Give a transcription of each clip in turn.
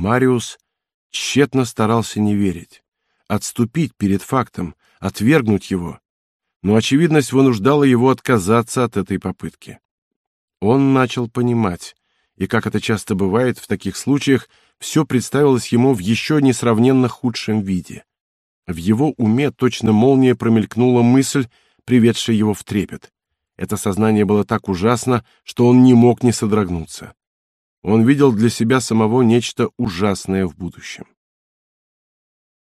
Мариус тщетно старался не верить, отступить перед фактом, отвергнуть его, но очевидность вынуждала его отказаться от этой попытки. Он начал понимать, и, как это часто бывает в таких случаях, все представилось ему в еще несравненно худшем виде. В его уме точно молния промелькнула мысль, приведшая его в трепет. Это сознание было так ужасно, что он не мог не содрогнуться. Он видел для себя самого нечто ужасное в будущем.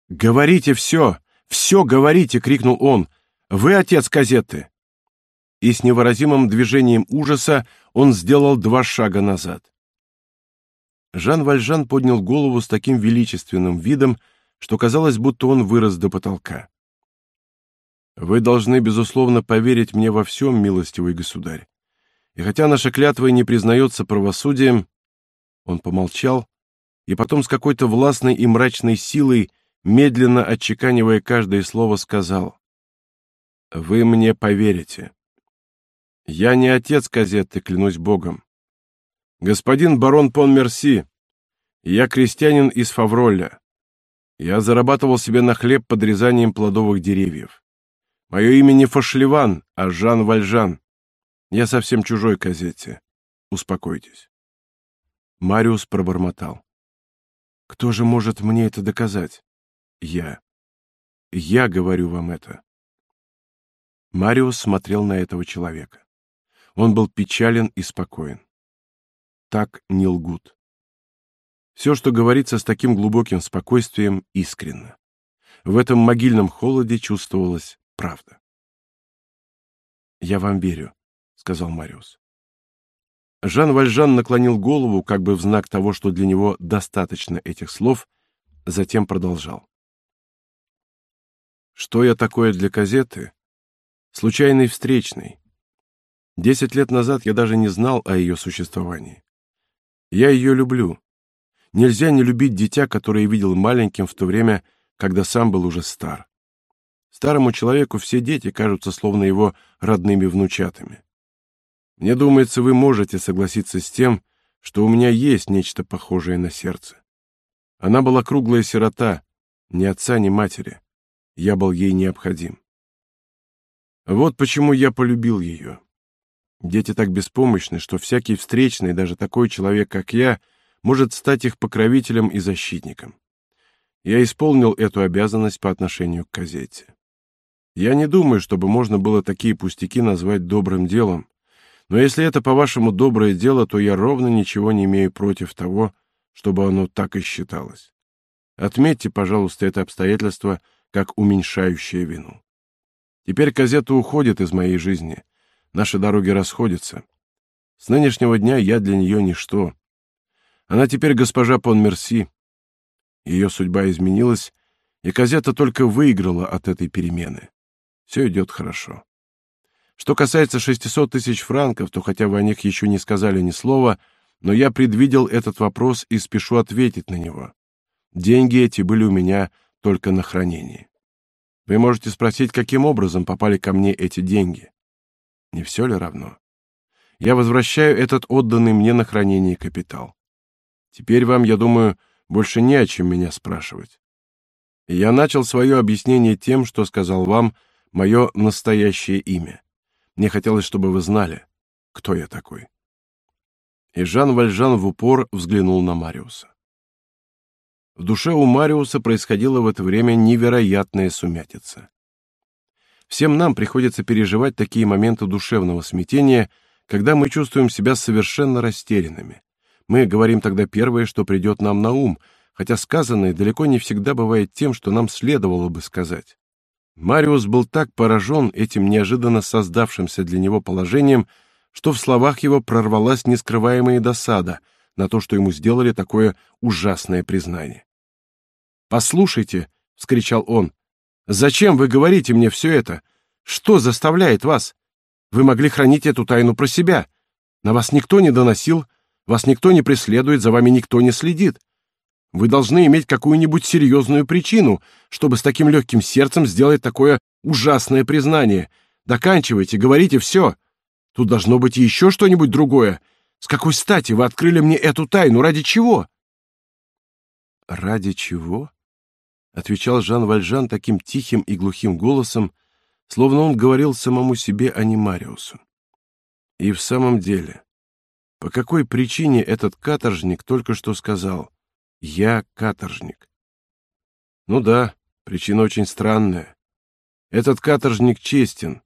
«Говорите все! Все говорите!» — крикнул он. «Вы отец газеты!» И с невыразимым движением ужаса он сделал два шага назад. Жан Вальжан поднял голову с таким величественным видом, что казалось, будто он вырос до потолка. Вы должны, безусловно, поверить мне во всем, милостивый государь. И хотя наша клятва и не признается правосудием, он помолчал и потом с какой-то властной и мрачной силой, медленно отчеканивая каждое слово, сказал: "Вы мне поверите. Я не отец газеты, клянусь Богом. Господин барон Понмерси, я крестьянин из Фавроля. Я зарабатывал себе на хлеб подрезанием плодовых деревьев. Мое имя не Фашлеван, а Жан Вальжан. Я совсем чужой газете. Успокойтесь. Мариус пробормотал. Кто же может мне это доказать? Я. Я говорю вам это. Мариус смотрел на этого человека. Он был печален и спокоен так не лгут. Все, что говорится с таким глубоким спокойствием, искренно. В этом могильном холоде чувствовалась правда. «Я вам верю», — сказал Мариус. Жан Вальжан наклонил голову, как бы в знак того, что для него достаточно этих слов, затем продолжал. «Что я такое для газеты? Случайный встречный. Десять лет назад я даже не знал о ее существовании. Я ее люблю. Нельзя не любить дитя, которое видел маленьким в то время, когда сам был уже стар. Старому человеку все дети кажутся словно его родными внучатами. Мне думается, вы можете согласиться с тем, что у меня есть нечто похожее на сердце. Она была круглая сирота, ни отца, ни матери. Я был ей необходим. Вот почему я полюбил ее. Дети так беспомощны, что всякий встречный, даже такой человек, как я, может стать их покровителем и защитником. Я исполнил эту обязанность по отношению к газете. Я не думаю, чтобы можно было такие пустяки назвать добрым делом, но если это, по-вашему, доброе дело, то я ровно ничего не имею против того, чтобы оно так и считалось. Отметьте, пожалуйста, это обстоятельство как уменьшающее вину. Теперь газета уходит из моей жизни, Наши дороги расходятся. С нынешнего дня я для нее ничто. Она теперь госпожа Понмерси. Ее судьба изменилась, и Казета только выиграла от этой перемены. Все идет хорошо. Что касается 600 тысяч франков, то хотя вы о них еще не сказали ни слова, но я предвидел этот вопрос и спешу ответить на него. Деньги эти были у меня только на хранение. Вы можете спросить, каким образом попали ко мне эти деньги. Не все ли равно? Я возвращаю этот отданный мне на хранение капитал. Теперь вам, я думаю, больше не о чем меня спрашивать. Я начал свое объяснение тем, что сказал вам мое настоящее имя. Мне хотелось, чтобы вы знали, кто я такой. И Жан Вальжан в упор взглянул на Мариуса. В душе у Мариуса происходила в это время невероятная сумятица. Всем нам приходится переживать такие моменты душевного смятения, когда мы чувствуем себя совершенно растерянными. Мы говорим тогда первое, что придет нам на ум, хотя сказанное далеко не всегда бывает тем, что нам следовало бы сказать. Мариус был так поражен этим неожиданно создавшимся для него положением, что в словах его прорвалась нескрываемая досада на то, что ему сделали такое ужасное признание. «Послушайте», — вскричал он, Зачем вы говорите мне все это? Что заставляет вас? Вы могли хранить эту тайну про себя. На вас никто не доносил, вас никто не преследует, за вами никто не следит. Вы должны иметь какую-нибудь серьезную причину, чтобы с таким легким сердцем сделать такое ужасное признание. Доканчивайте, говорите все. Тут должно быть еще что-нибудь другое. С какой стати вы открыли мне эту тайну? Ради чего? ради чего?» — отвечал Жан Вальжан таким тихим и глухим голосом, словно он говорил самому себе, а не Мариусу. И в самом деле, по какой причине этот каторжник только что сказал «Я каторжник»? Ну да, причина очень странная. Этот каторжник честен.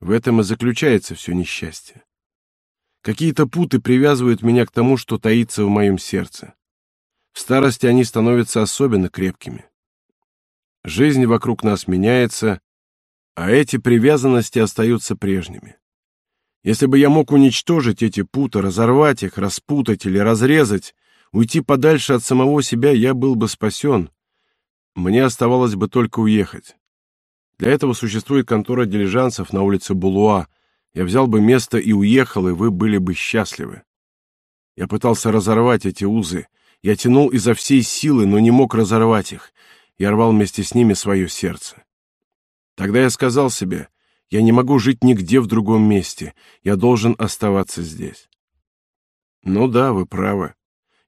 В этом и заключается все несчастье. Какие-то путы привязывают меня к тому, что таится в моем сердце. В старости они становятся особенно крепкими. Жизнь вокруг нас меняется, а эти привязанности остаются прежними. Если бы я мог уничтожить эти путы, разорвать их, распутать или разрезать, уйти подальше от самого себя, я был бы спасен. Мне оставалось бы только уехать. Для этого существует контора дилижансов на улице Булуа. Я взял бы место и уехал, и вы были бы счастливы. Я пытался разорвать эти узы. Я тянул изо всей силы, но не мог разорвать их. Я рвал вместе с ними свое сердце. Тогда я сказал себе, я не могу жить нигде в другом месте, я должен оставаться здесь. Ну да, вы правы.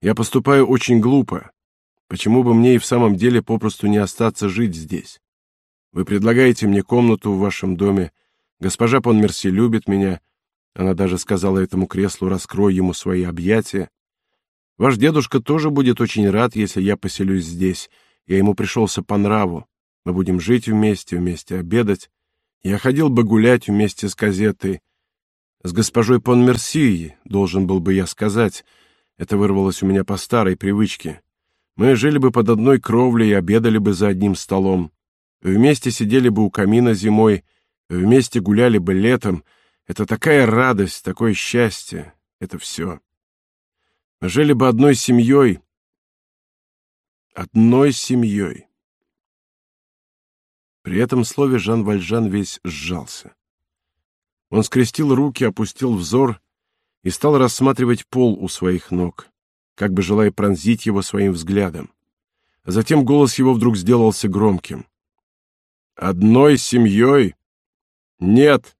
Я поступаю очень глупо. Почему бы мне и в самом деле попросту не остаться жить здесь? Вы предлагаете мне комнату в вашем доме. Госпожа Понмерси любит меня. Она даже сказала этому креслу, раскрой ему свои объятия. Ваш дедушка тоже будет очень рад, если я поселюсь здесь. Я ему пришелся по нраву. Мы будем жить вместе, вместе обедать. Я ходил бы гулять вместе с газетой. С госпожой Понмерси, должен был бы я сказать. Это вырвалось у меня по старой привычке. Мы жили бы под одной кровлей и обедали бы за одним столом. Вместе сидели бы у камина зимой, вместе гуляли бы летом. Это такая радость, такое счастье. Это все. Мы жили бы одной семьей. Одной семьей. При этом слове Жан Вальжан весь сжался. Он скрестил руки, опустил взор и стал рассматривать пол у своих ног, как бы желая пронзить его своим взглядом. Затем голос его вдруг сделался громким. «Одной семьей? Нет.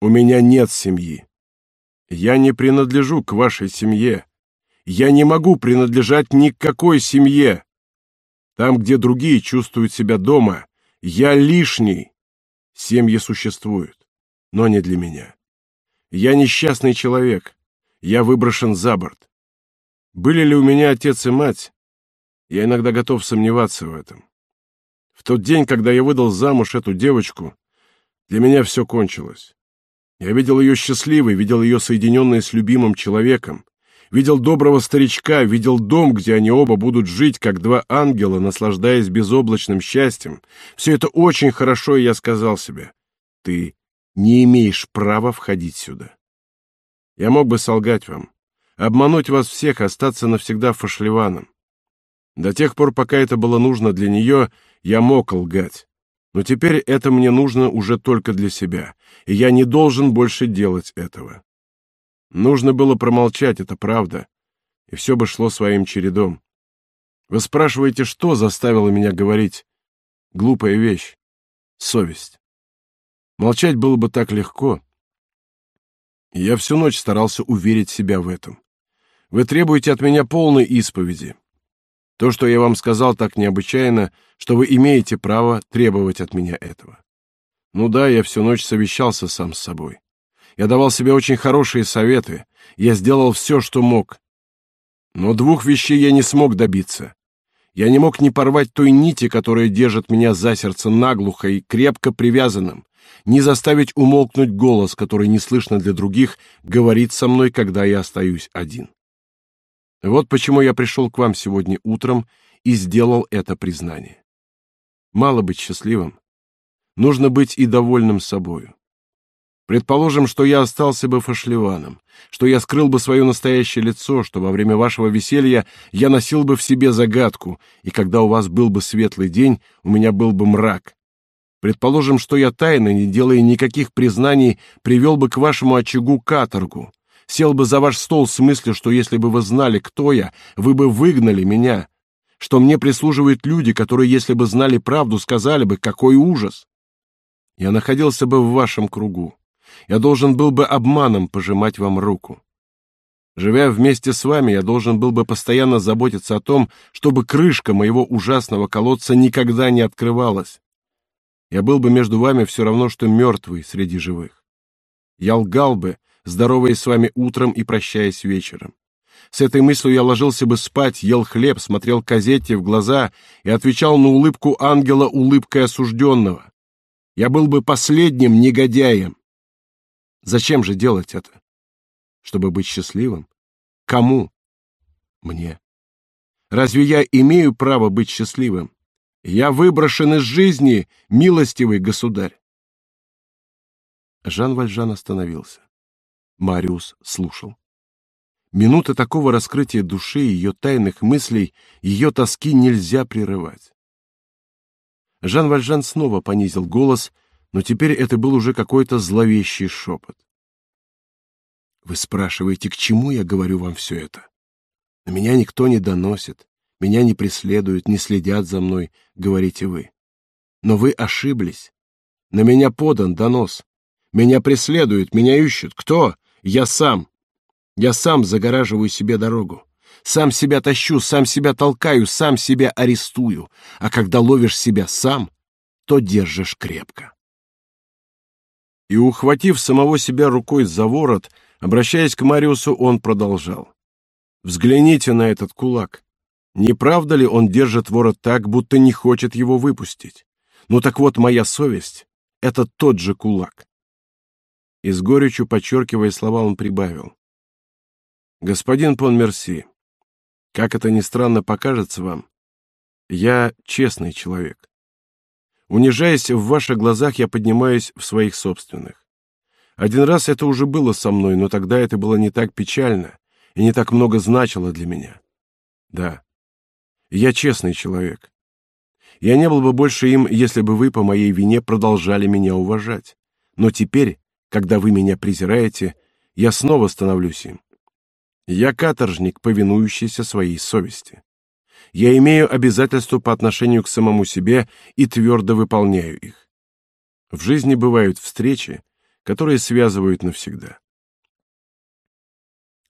У меня нет семьи. Я не принадлежу к вашей семье. Я не могу принадлежать ни к какой семье. Там, где другие чувствуют себя дома, я лишний. Семьи существуют, но не для меня. Я несчастный человек. Я выброшен за борт. Были ли у меня отец и мать? Я иногда готов сомневаться в этом. В тот день, когда я выдал замуж эту девочку, для меня все кончилось. Я видел ее счастливой, видел ее соединенной с любимым человеком видел доброго старичка, видел дом, где они оба будут жить, как два ангела, наслаждаясь безоблачным счастьем. Все это очень хорошо, и я сказал себе, ты не имеешь права входить сюда. Я мог бы солгать вам, обмануть вас всех, остаться навсегда фашливаном. До тех пор, пока это было нужно для нее, я мог лгать. Но теперь это мне нужно уже только для себя, и я не должен больше делать этого. Нужно было промолчать, это правда, и все бы шло своим чередом. Вы спрашиваете, что заставило меня говорить? Глупая вещь. Совесть. Молчать было бы так легко. Я всю ночь старался уверить себя в этом. Вы требуете от меня полной исповеди. То, что я вам сказал так необычайно, что вы имеете право требовать от меня этого. Ну да, я всю ночь совещался сам с собой. Я давал себе очень хорошие советы. Я сделал все, что мог. Но двух вещей я не смог добиться. Я не мог не порвать той нити, которая держит меня за сердце наглухо и крепко привязанным, не заставить умолкнуть голос, который не слышно для других, говорит со мной, когда я остаюсь один. Вот почему я пришел к вам сегодня утром и сделал это признание. Мало быть счастливым, нужно быть и довольным собою. Предположим, что я остался бы фашливаном, что я скрыл бы свое настоящее лицо, что во время вашего веселья я носил бы в себе загадку, и когда у вас был бы светлый день, у меня был бы мрак. Предположим, что я тайно, не делая никаких признаний, привел бы к вашему очагу каторгу, сел бы за ваш стол с мыслью, что если бы вы знали, кто я, вы бы выгнали меня, что мне прислуживают люди, которые, если бы знали правду, сказали бы, какой ужас. Я находился бы в вашем кругу я должен был бы обманом пожимать вам руку. Живя вместе с вами, я должен был бы постоянно заботиться о том, чтобы крышка моего ужасного колодца никогда не открывалась. Я был бы между вами все равно, что мертвый среди живых. Я лгал бы, здороваясь с вами утром и прощаясь вечером. С этой мыслью я ложился бы спать, ел хлеб, смотрел Казетте в глаза и отвечал на улыбку ангела улыбкой осужденного. Я был бы последним негодяем. Зачем же делать это? Чтобы быть счастливым? Кому? Мне. Разве я имею право быть счастливым? Я выброшен из жизни, милостивый государь. Жан Вальжан остановился. Мариус слушал. Минуты такого раскрытия души, ее тайных мыслей, ее тоски нельзя прерывать. Жан Вальжан снова понизил голос, но теперь это был уже какой-то зловещий шепот. Вы спрашиваете, к чему я говорю вам все это? На меня никто не доносит, меня не преследуют, не следят за мной, говорите вы. Но вы ошиблись. На меня подан донос. Меня преследуют, меня ищут. Кто? Я сам. Я сам загораживаю себе дорогу. Сам себя тащу, сам себя толкаю, сам себя арестую. А когда ловишь себя сам, то держишь крепко. И, ухватив самого себя рукой за ворот, обращаясь к Мариусу, он продолжал. «Взгляните на этот кулак. Не правда ли он держит ворот так, будто не хочет его выпустить? Ну так вот, моя совесть — это тот же кулак». И с горечью, подчеркивая слова, он прибавил. Господин Понмерси, как это ни странно покажется вам, я честный человек. Унижаясь в ваших глазах, я поднимаюсь в своих собственных. Один раз это уже было со мной, но тогда это было не так печально и не так много значило для меня. Да, я честный человек. Я не был бы больше им, если бы вы по моей вине продолжали меня уважать. Но теперь, когда вы меня презираете, я снова становлюсь им. Я каторжник, повинующийся своей совести. Я имею обязательства по отношению к самому себе и твердо выполняю их. В жизни бывают встречи, которые связывают навсегда.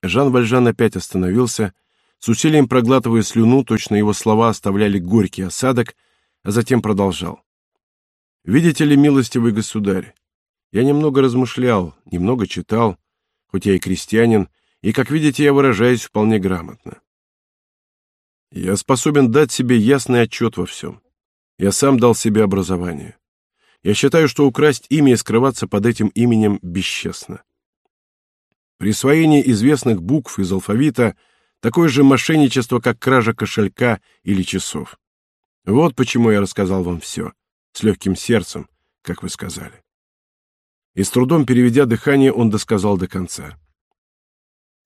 Жан Вальжан опять остановился, с усилием проглатывая слюну, точно его слова оставляли горький осадок, а затем продолжал. «Видите ли, милостивый государь, я немного размышлял, немного читал, хоть я и крестьянин, и, как видите, я выражаюсь вполне грамотно. Я способен дать себе ясный отчет во всем. Я сам дал себе образование. Я считаю, что украсть имя и скрываться под этим именем бесчестно. Присвоение известных букв из алфавита — такое же мошенничество, как кража кошелька или часов. Вот почему я рассказал вам все, с легким сердцем, как вы сказали. И с трудом переведя дыхание, он досказал до конца.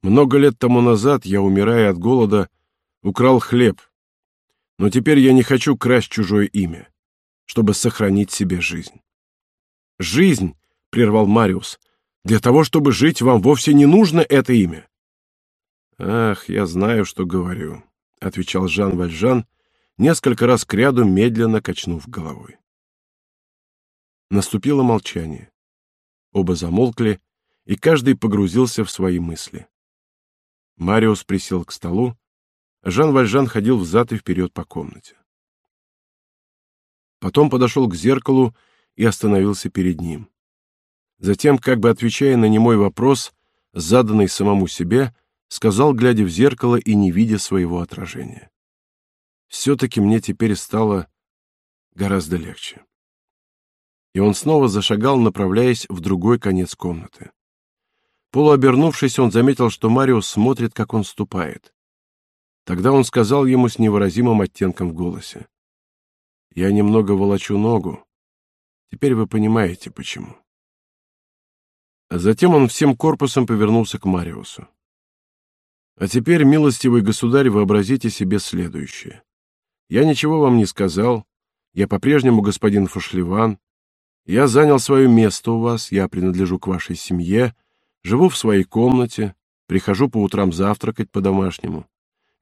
Много лет тому назад я, умирая от голода, украл хлеб. Но теперь я не хочу красть чужое имя, чтобы сохранить себе жизнь. Жизнь, прервал Мариус. Для того, чтобы жить, вам вовсе не нужно это имя. Ах, я знаю, что говорю, отвечал Жан Вальжан, несколько раз кряду медленно качнув головой. Наступило молчание. Оба замолкли, и каждый погрузился в свои мысли. Мариус присел к столу, Жан Вальжан ходил взад и вперед по комнате. Потом подошел к зеркалу и остановился перед ним. Затем, как бы отвечая на немой вопрос, заданный самому себе, сказал, глядя в зеркало и не видя своего отражения. «Все-таки мне теперь стало гораздо легче». И он снова зашагал, направляясь в другой конец комнаты. Полуобернувшись, он заметил, что Мариус смотрит, как он ступает. Тогда он сказал ему с невыразимым оттенком в голосе. «Я немного волочу ногу. Теперь вы понимаете, почему». А затем он всем корпусом повернулся к Мариусу. «А теперь, милостивый государь, вообразите себе следующее. Я ничего вам не сказал. Я по-прежнему господин Фошлеван. Я занял свое место у вас, я принадлежу к вашей семье» Живу в своей комнате, прихожу по утрам завтракать по-домашнему.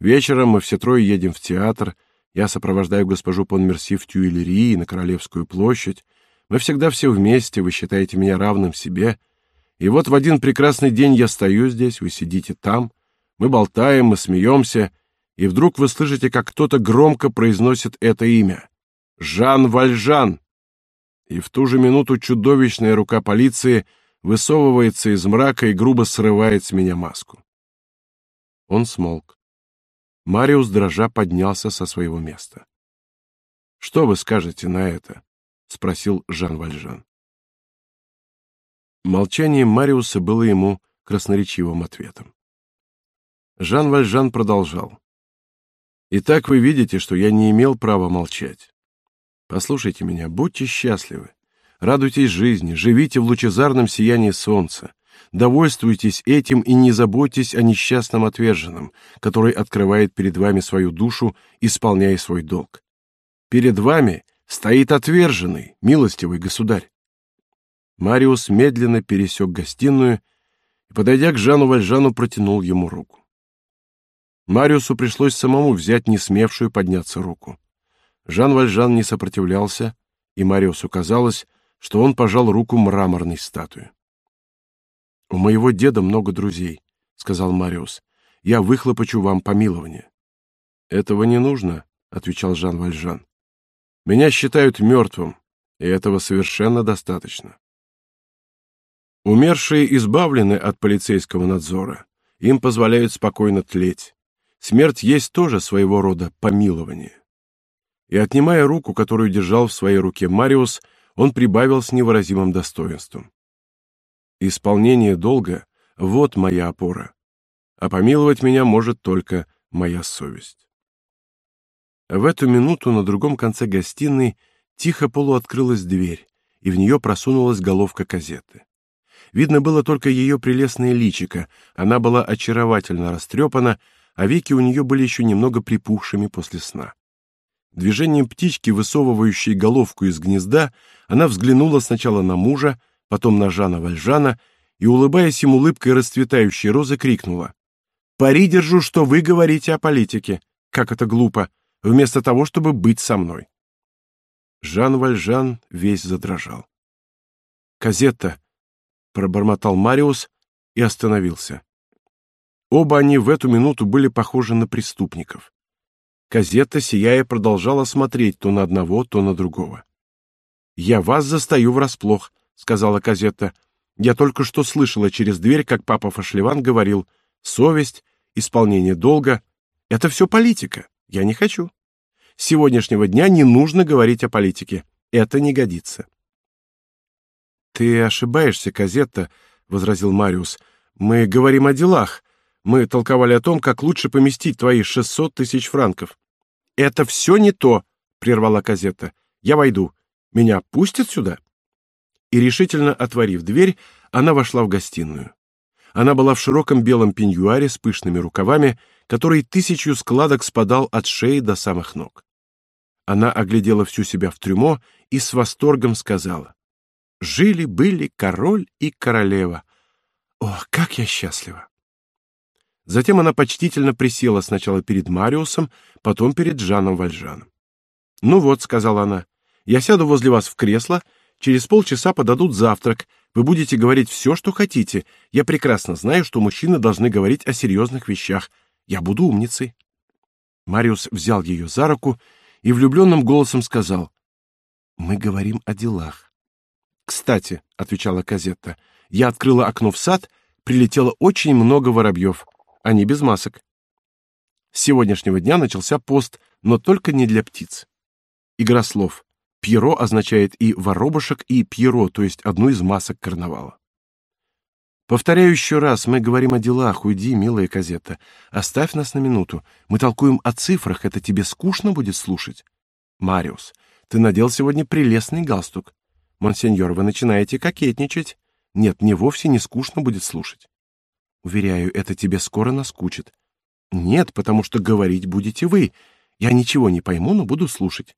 Вечером мы все трое едем в театр, я сопровождаю госпожу Понмерси в Тюильрии на Королевскую площадь. Мы всегда все вместе, вы считаете меня равным себе. И вот в один прекрасный день я стою здесь, вы сидите там, Мы болтаем, мы смеемся, и вдруг вы слышите, как кто-то громко произносит это имя. Жан Вальжан. И в ту же минуту чудовищная рука полиции высовывается из мрака и грубо срывает с меня маску. Он смолк. Мариус дрожа поднялся со своего места. Что вы скажете на это? спросил Жан Вальжан. Молчание Мариуса было ему красноречивым ответом. Жан Вальжан продолжал. Итак, вы видите, что я не имел права молчать. Послушайте меня, будьте счастливы. Радуйтесь жизни, живите в лучезарном сиянии солнца. Довольствуйтесь этим и не заботьтесь о несчастном отверженном, который открывает перед вами свою душу, исполняя свой долг. Перед вами стоит отверженный, милостивый государь. Мариус медленно пересек гостиную и, подойдя к Жану Вальжану, протянул ему руку. Мариусу пришлось самому взять не смевшую подняться руку. Жан Вальжан не сопротивлялся, и Мариусу казалось, что он пожал руку мраморной статуе. «У моего деда много друзей», — сказал Мариус. «Я выхлопочу вам помилование». «Этого не нужно», — отвечал Жан Вальжан. «Меня считают мертвым, и этого совершенно достаточно». Умершие избавлены от полицейского надзора. Им позволяют спокойно тлеть. Смерть есть тоже своего рода помилование. И отнимая руку, которую держал в своей руке Мариус, он прибавил с невыразимым достоинством: Исполнение долга вот моя опора. А помиловать меня может только моя совесть. В эту минуту на другом конце гостиной тихо полуоткрылась дверь, и в нее просунулась головка газеты. Видно было только ее прелестное личико, она была очаровательно растрепана, а веки у нее были еще немного припухшими после сна. Движением птички, высовывающей головку из гнезда, она взглянула сначала на мужа, потом на Жана Вальжана и, улыбаясь ему улыбкой расцветающей розы, крикнула. «Пари держу, что вы говорите о политике. Как это глупо, вместо того, чтобы быть со мной». Жан Вальжан весь задрожал. «Казетта, пробормотал Мариус и остановился. Оба они в эту минуту были похожи на преступников. Казетта, сияя, продолжала смотреть то на одного, то на другого. «Я вас застаю врасплох», — сказала Казетта. «Я только что слышала через дверь, как папа Фашливан говорил, совесть, исполнение долга — это все политика. Я не хочу. С сегодняшнего дня не нужно говорить о политике. Это не годится. Ты ошибаешься, Казетта, возразил Мариус. Мы говорим о делах. Мы толковали о том, как лучше поместить твои шестьсот тысяч франков. Это все не то, прервала Казетта. Я войду. Меня пустят сюда? И решительно отворив дверь, она вошла в гостиную. Она была в широком белом пеньюаре с пышными рукавами, который тысячью складок спадал от шеи до самых ног. Она оглядела всю себя в трюмо и с восторгом сказала: Жили-были король и королева. Ох, как я счастлива! Затем она почтительно присела сначала перед Мариусом, потом перед Жаном Вальжаном. «Ну вот», — сказала она, — «я сяду возле вас в кресло, через полчаса подадут завтрак, вы будете говорить все, что хотите. Я прекрасно знаю, что мужчины должны говорить о серьезных вещах. Я буду умницей». Мариус взял ее за руку и влюбленным голосом сказал, «Мы говорим о делах. Кстати, отвечала Казетта, я открыла окно в сад, прилетело очень много воробьев. Они без масок. С сегодняшнего дня начался пост, но только не для птиц. Игра слов. Пьеро означает и воробушек, и пьеро, то есть одну из масок карнавала. Повторяю еще раз, мы говорим о делах. Уйди, милая Казетта. Оставь нас на минуту. Мы толкуем о цифрах. Это тебе скучно будет слушать? Мариус, ты надел сегодня прелестный галстук. Монсеньор, вы начинаете кокетничать. Нет, мне вовсе не скучно будет слушать. Уверяю, это тебе скоро наскучит. Нет, потому что говорить будете вы. Я ничего не пойму, но буду слушать.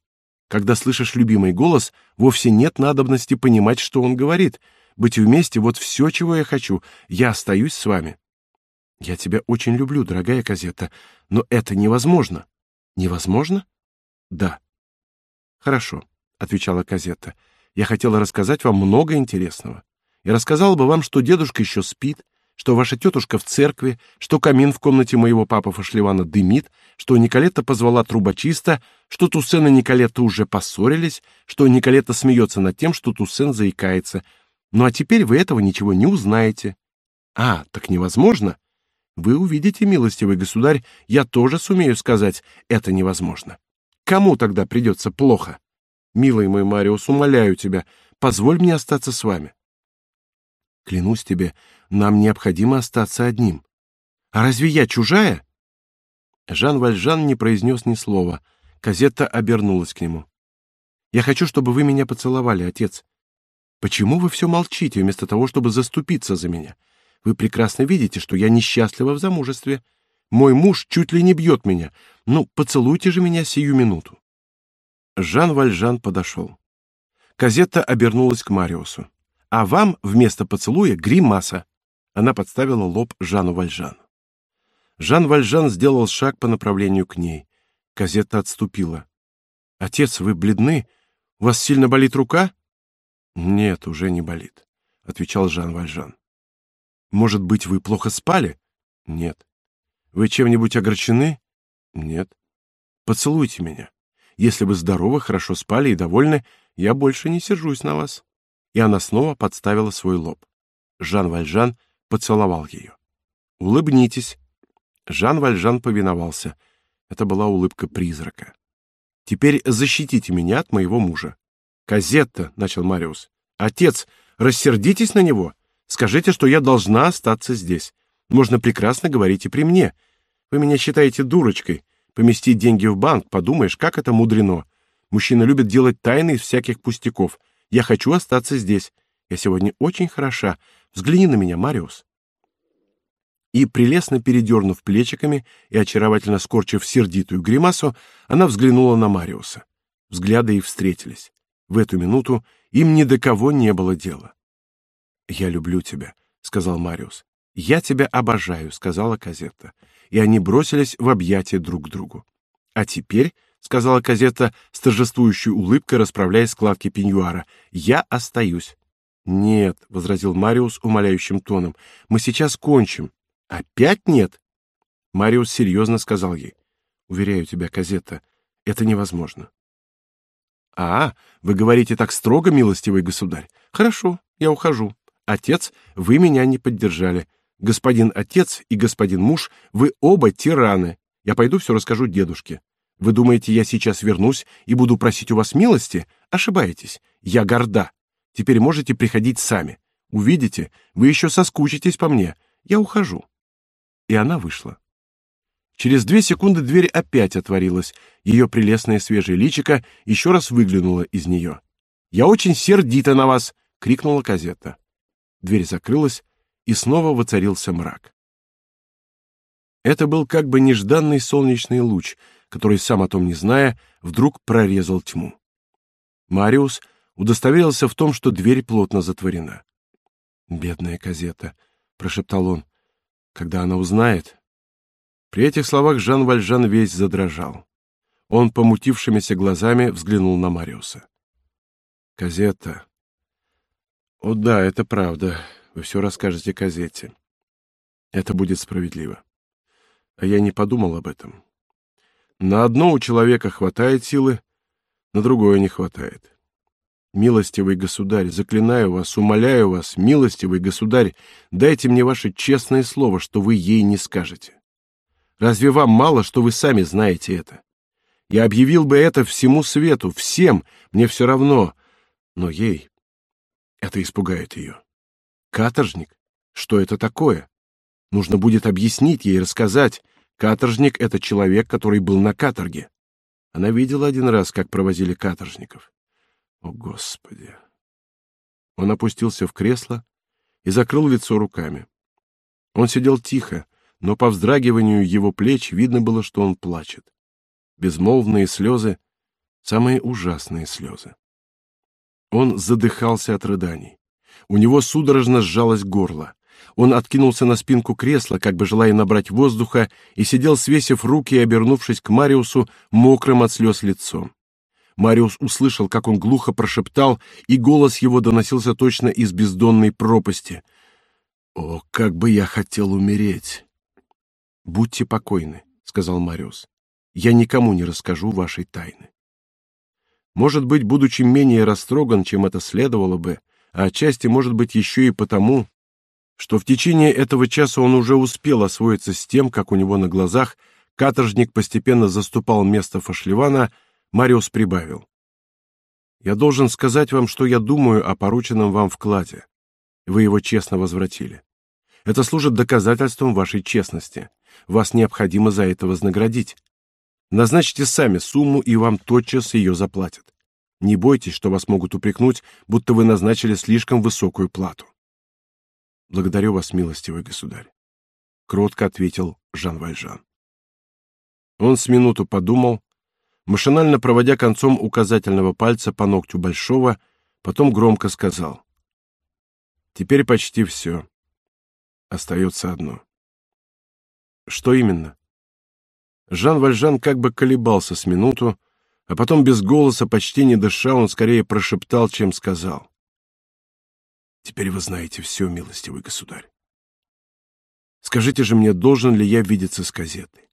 Когда слышишь любимый голос, вовсе нет надобности понимать, что он говорит. Быть вместе — вот все, чего я хочу. Я остаюсь с вами. Я тебя очень люблю, дорогая Казета, но это невозможно. Невозможно? Да. Хорошо, — отвечала Казета я хотела рассказать вам много интересного. Я рассказала бы вам, что дедушка еще спит, что ваша тетушка в церкви, что камин в комнате моего папы Фашливана дымит, что Николетта позвала трубочиста, что Туссен и Николетта уже поссорились, что Николетта смеется над тем, что Туссен заикается. Ну а теперь вы этого ничего не узнаете. А, так невозможно. Вы увидите, милостивый государь, я тоже сумею сказать, это невозможно. Кому тогда придется плохо? Милый мой Мариус, умоляю тебя, позволь мне остаться с вами. Клянусь тебе, нам необходимо остаться одним. А разве я чужая? Жан Вальжан не произнес ни слова. Казетта обернулась к нему. Я хочу, чтобы вы меня поцеловали, отец. Почему вы все молчите, вместо того, чтобы заступиться за меня? Вы прекрасно видите, что я несчастлива в замужестве. Мой муж чуть ли не бьет меня. Ну, поцелуйте же меня сию минуту. Жан Вальжан подошел. Казетта обернулась к Мариусу. А вам вместо поцелуя гримаса. Она подставила лоб Жану Вальжан. Жан Вальжан сделал шаг по направлению к ней. Казетта отступила. Отец, вы бледны? У вас сильно болит рука? Нет, уже не болит, отвечал Жан Вальжан. Может быть, вы плохо спали? Нет. Вы чем-нибудь огорчены? Нет. Поцелуйте меня. Если вы здоровы, хорошо спали и довольны, я больше не сержусь на вас. И она снова подставила свой лоб. Жан Вальжан поцеловал ее. Улыбнитесь. Жан Вальжан повиновался. Это была улыбка призрака. Теперь защитите меня от моего мужа. Казетта, начал Мариус. Отец, рассердитесь на него. Скажите, что я должна остаться здесь. Можно прекрасно говорить и при мне. Вы меня считаете дурочкой. Поместить деньги в банк, подумаешь, как это мудрено. Мужчина любит делать тайны из всяких пустяков. Я хочу остаться здесь. Я сегодня очень хороша. Взгляни на меня, Мариус. И прелестно передернув плечиками и очаровательно скорчив сердитую гримасу, она взглянула на Мариуса. Взгляды их встретились. В эту минуту им ни до кого не было дела. Я люблю тебя, сказал Мариус. Я тебя обожаю, сказала Казетта и они бросились в объятия друг к другу. А теперь, сказала Казетта с торжествующей улыбкой, расправляя складки пеньюара, я остаюсь. Нет, возразил Мариус умоляющим тоном. Мы сейчас кончим. Опять нет? Мариус серьезно сказал ей: "Уверяю тебя, Казетта, это невозможно". А, вы говорите так строго, милостивый государь. Хорошо, я ухожу. Отец, вы меня не поддержали. Господин отец и господин муж, вы оба тираны. Я пойду все расскажу дедушке. Вы думаете, я сейчас вернусь и буду просить у вас милости? Ошибаетесь. Я горда. Теперь можете приходить сами. Увидите, вы еще соскучитесь по мне. Я ухожу. И она вышла. Через две секунды дверь опять отворилась. Ее прелестное свежее личико еще раз выглянуло из нее. Я очень сердита на вас, крикнула Казетта. Дверь закрылась, и снова воцарился мрак. Это был как бы нежданный солнечный луч, который, сам о том не зная, вдруг прорезал тьму. Мариус удостоверился в том, что дверь плотно затворена. «Бедная Казета», — прошептал он, — «когда она узнает...» При этих словах Жан Вальжан весь задрожал. Он помутившимися глазами взглянул на Мариуса. «Казета...» «О да, это правда. Вы все расскажете Казете. Это будет справедливо. А я не подумал об этом. На одно у человека хватает силы, на другое не хватает. Милостивый государь, заклинаю вас, умоляю вас, милостивый государь, дайте мне ваше честное слово, что вы ей не скажете. Разве вам мало, что вы сами знаете это? Я объявил бы это всему свету, всем, мне все равно, но ей это испугает ее. Каторжник? Что это такое? Нужно будет объяснить ей, рассказать. Каторжник — это человек, который был на каторге. Она видела один раз, как провозили каторжников. О, Господи! Он опустился в кресло и закрыл лицо руками. Он сидел тихо, но по вздрагиванию его плеч видно было, что он плачет. Безмолвные слезы, самые ужасные слезы. Он задыхался от рыданий. У него судорожно сжалось горло. Он откинулся на спинку кресла, как бы желая набрать воздуха, и сидел, свесив руки и обернувшись к Мариусу, мокрым от слез лицом. Мариус услышал, как он глухо прошептал, и голос его доносился точно из бездонной пропасти. О, как бы я хотел умереть! Будьте покойны, сказал Мариус. Я никому не расскажу вашей тайны. Может быть, будучи менее растроган, чем это следовало бы, а отчасти, может быть, еще и потому, что в течение этого часа он уже успел освоиться с тем, как у него на глазах каторжник постепенно заступал место Фашливана, Мариус прибавил. «Я должен сказать вам, что я думаю о порученном вам вкладе. Вы его честно возвратили. Это служит доказательством вашей честности. Вас необходимо за это вознаградить. Назначьте сами сумму, и вам тотчас ее заплатят. Не бойтесь, что вас могут упрекнуть, будто вы назначили слишком высокую плату. Благодарю вас, милостивый государь, кротко ответил Жан Вальжан. Он с минуту подумал, машинально проводя концом указательного пальца по ногтю большого, потом громко сказал: "Теперь почти все. Остается одно. Что именно? Жан Вальжан как бы колебался с минуту, а потом без голоса, почти не дыша, он скорее прошептал, чем сказал: "Теперь вы знаете все, милостивый государь. Скажите же мне, должен ли я видеться с газетой?